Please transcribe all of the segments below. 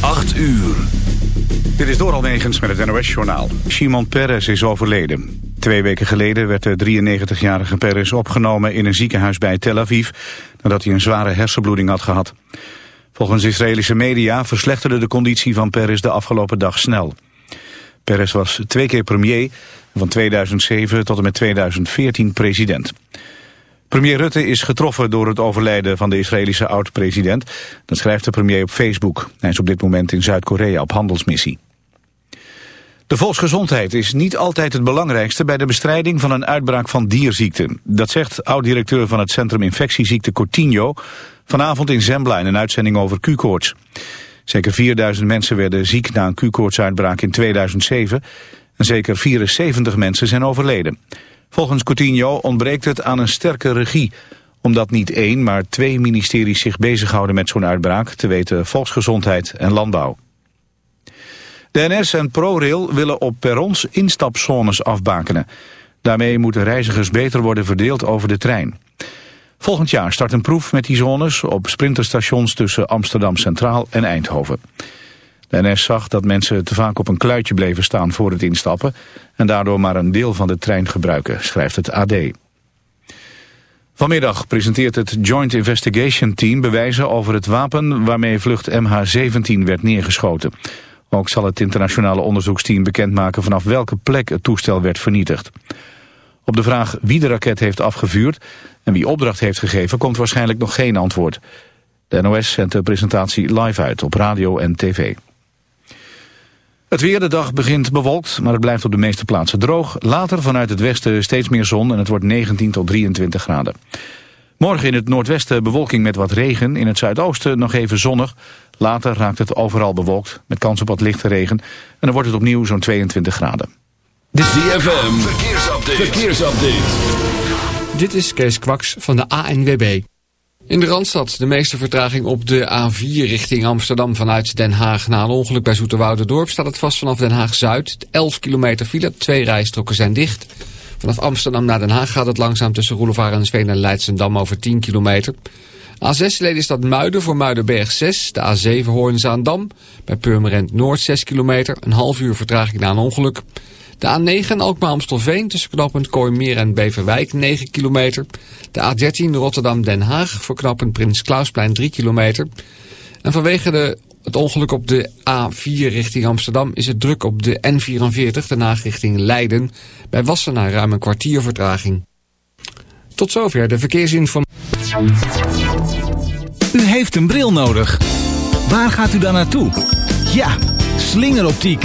8 uur. Dit is door Almegens met het NOS-journaal. Shimon Peres is overleden. Twee weken geleden werd de 93-jarige Peres opgenomen in een ziekenhuis bij Tel Aviv... nadat hij een zware hersenbloeding had gehad. Volgens Israëlische media verslechterde de conditie van Peres de afgelopen dag snel. Peres was twee keer premier, van 2007 tot en met 2014 president. Premier Rutte is getroffen door het overlijden van de Israëlische oud-president. Dat schrijft de premier op Facebook. Hij is op dit moment in Zuid-Korea op handelsmissie. De volksgezondheid is niet altijd het belangrijkste bij de bestrijding van een uitbraak van dierziekten. Dat zegt oud-directeur van het Centrum Infectieziekte Coutinho vanavond in Zembla in een uitzending over Q-koorts. Zeker 4000 mensen werden ziek na een Q-koortsuitbraak in 2007 en zeker 74 mensen zijn overleden. Volgens Coutinho ontbreekt het aan een sterke regie, omdat niet één, maar twee ministeries zich bezighouden met zo'n uitbraak, te weten volksgezondheid en landbouw. De NS en ProRail willen op perrons instapzones afbakenen. Daarmee moeten reizigers beter worden verdeeld over de trein. Volgend jaar start een proef met die zones op sprinterstations tussen Amsterdam Centraal en Eindhoven. De NS zag dat mensen te vaak op een kluitje bleven staan voor het instappen... en daardoor maar een deel van de trein gebruiken, schrijft het AD. Vanmiddag presenteert het Joint Investigation Team bewijzen over het wapen... waarmee vlucht MH17 werd neergeschoten. Ook zal het internationale onderzoeksteam bekendmaken... vanaf welke plek het toestel werd vernietigd. Op de vraag wie de raket heeft afgevuurd en wie opdracht heeft gegeven... komt waarschijnlijk nog geen antwoord. De NOS zendt de presentatie live uit op radio en tv. Het weer, de dag begint bewolkt, maar het blijft op de meeste plaatsen droog. Later vanuit het westen steeds meer zon en het wordt 19 tot 23 graden. Morgen in het noordwesten bewolking met wat regen. In het zuidoosten nog even zonnig. Later raakt het overal bewolkt met kans op wat lichte regen. En dan wordt het opnieuw zo'n 22 graden. De ZFM, verkeersupdate. verkeersupdate. Dit is Kees Kwaks van de ANWB. In de Randstad de meeste vertraging op de A4 richting Amsterdam vanuit Den Haag. Na een ongeluk bij Dorp staat het vast vanaf Den Haag-Zuid. 11 kilometer file, twee rijstroken zijn dicht. Vanaf Amsterdam naar Den Haag gaat het langzaam tussen Roelevaar en Sveen en Leidsendam over 10 kilometer. A6 leden is dat Muiden voor Muidenberg 6. De A7 Hoorn-Zaandam. Bij Purmerend Noord 6 kilometer. Een half uur vertraging na een ongeluk. De A9 Alkmaar-Amstelveen tussen knooppunt Kooimeer en Beverwijk 9 kilometer. De A13 Rotterdam-Den Haag voor knooppunt Prins Klausplein 3 kilometer. En vanwege de, het ongeluk op de A4 richting Amsterdam is het druk op de N44, Den Haag richting Leiden. Bij Wassenaar ruim een kwartier vertraging. Tot zover de verkeersinformatie. U heeft een bril nodig. Waar gaat u dan naartoe? Ja, slingeroptiek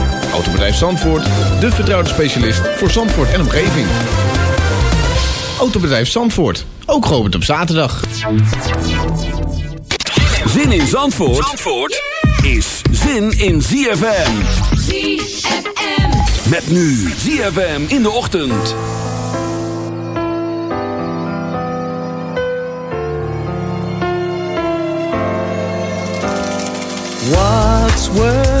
Autobedrijf Zandvoort, de vertrouwde specialist voor Zandvoort en omgeving. Autobedrijf Zandvoort, ook geopend op zaterdag. Zin in Zandvoort, Zandvoort is zin in ZFM. ZFM. Met nu ZFM in de ochtend. What's worth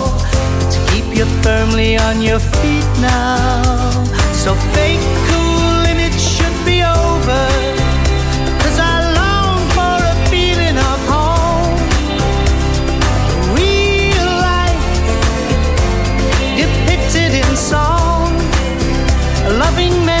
you're firmly on your feet now. So fake cool limits should be over. Cause I long for a feeling of home. Real life depicted in song. A loving man.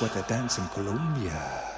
with a dance in Colombia.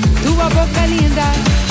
Tu boca linda.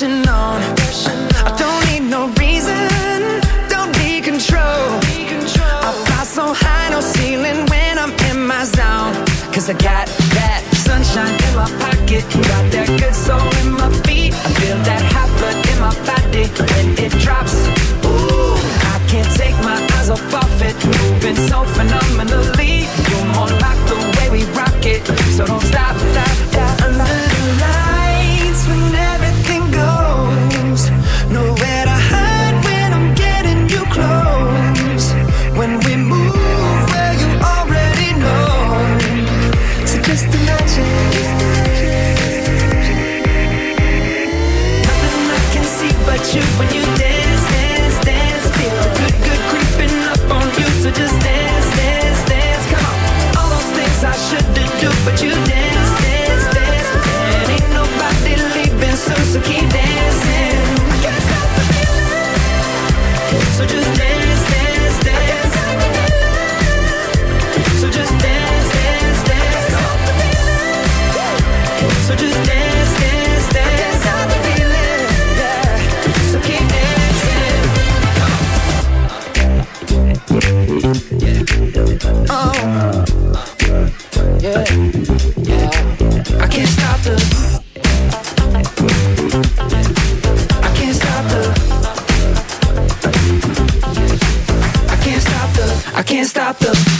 on. I don't need no reason, don't be control. I fly so high, no ceiling when I'm in my zone. Cause I got that sunshine in my pocket, got that good soul in my feet. I feel that hot blood in my body when it drops. Ooh, I can't take my eyes off of it, moving so phenomenally. You're more like the way we rock it, so don't stop, stop, stop. can't stop the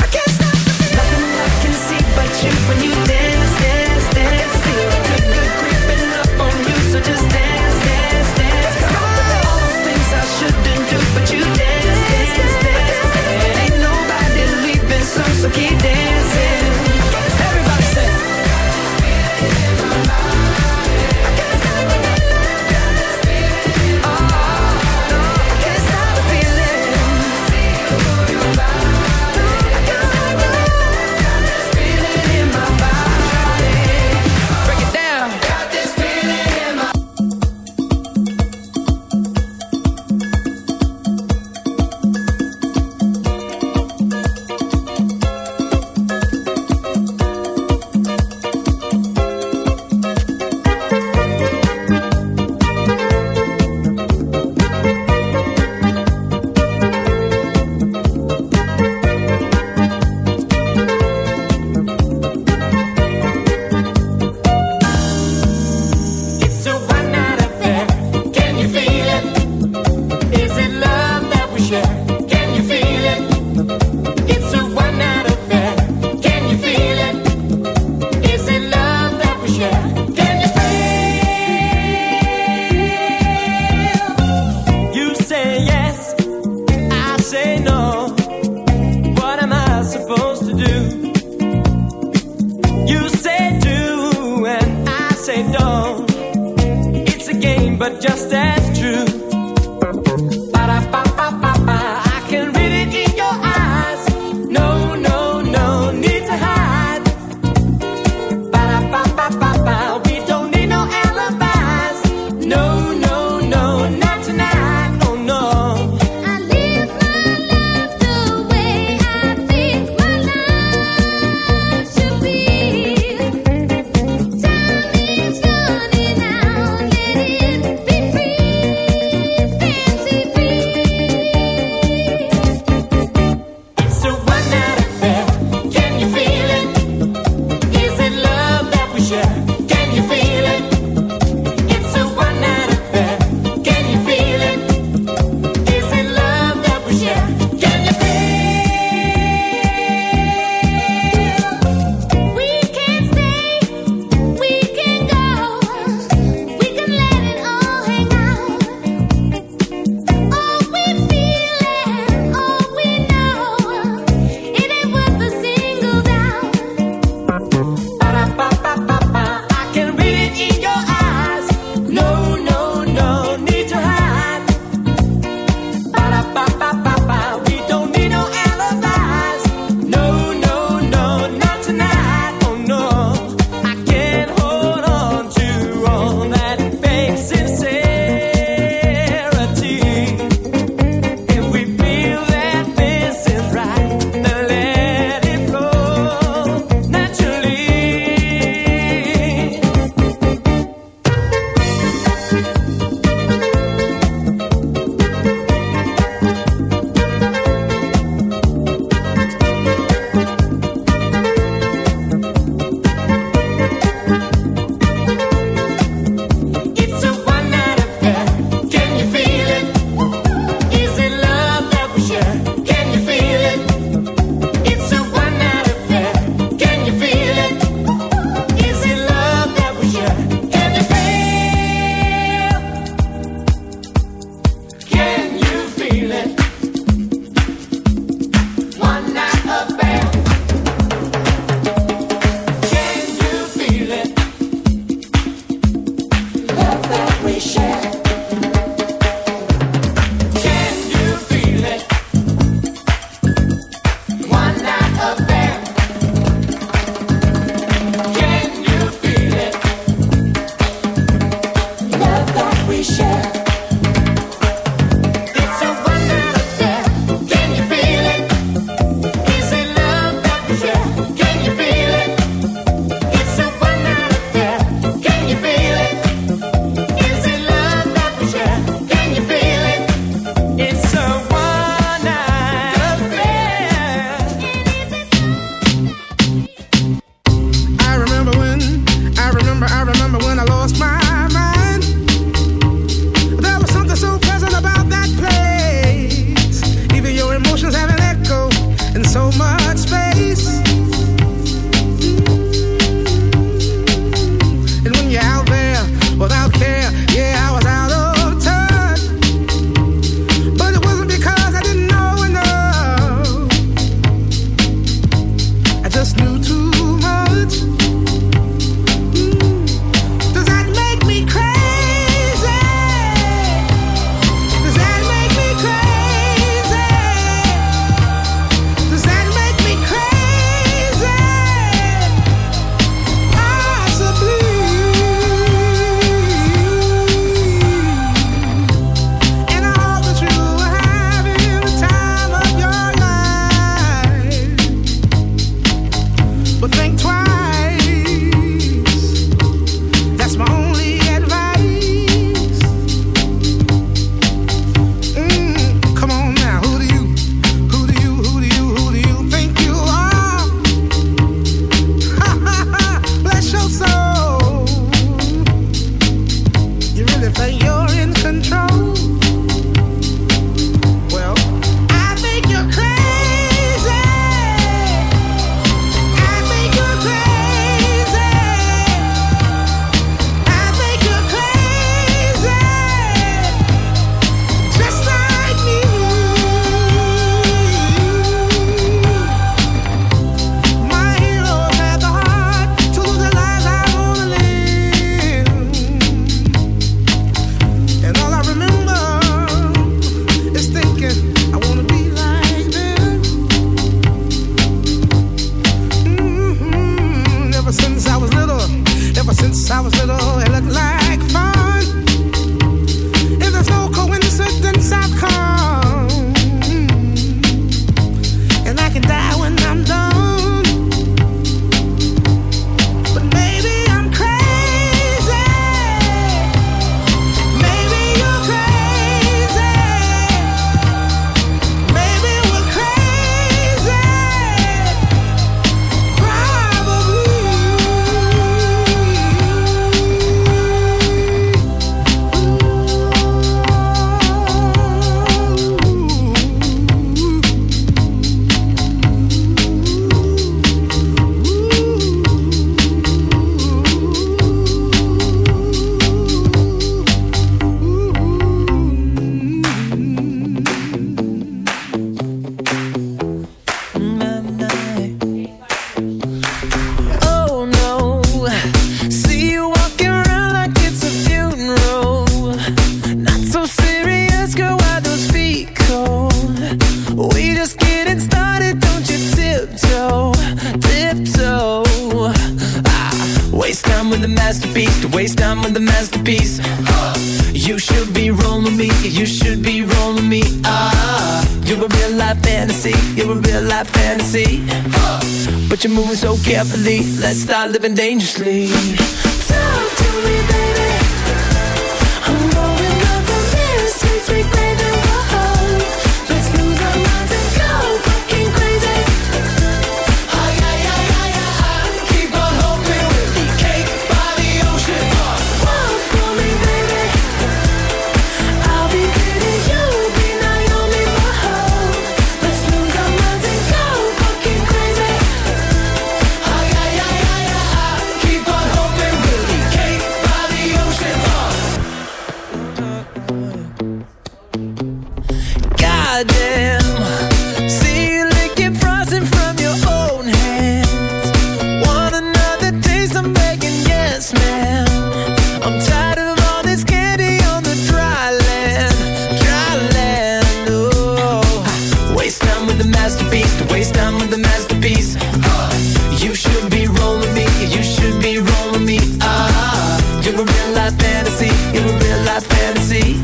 fantasy, you're a real life fantasy.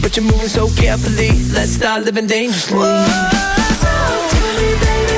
But you're moving so carefully, let's start living dangerously. Whoa, talk to me, baby.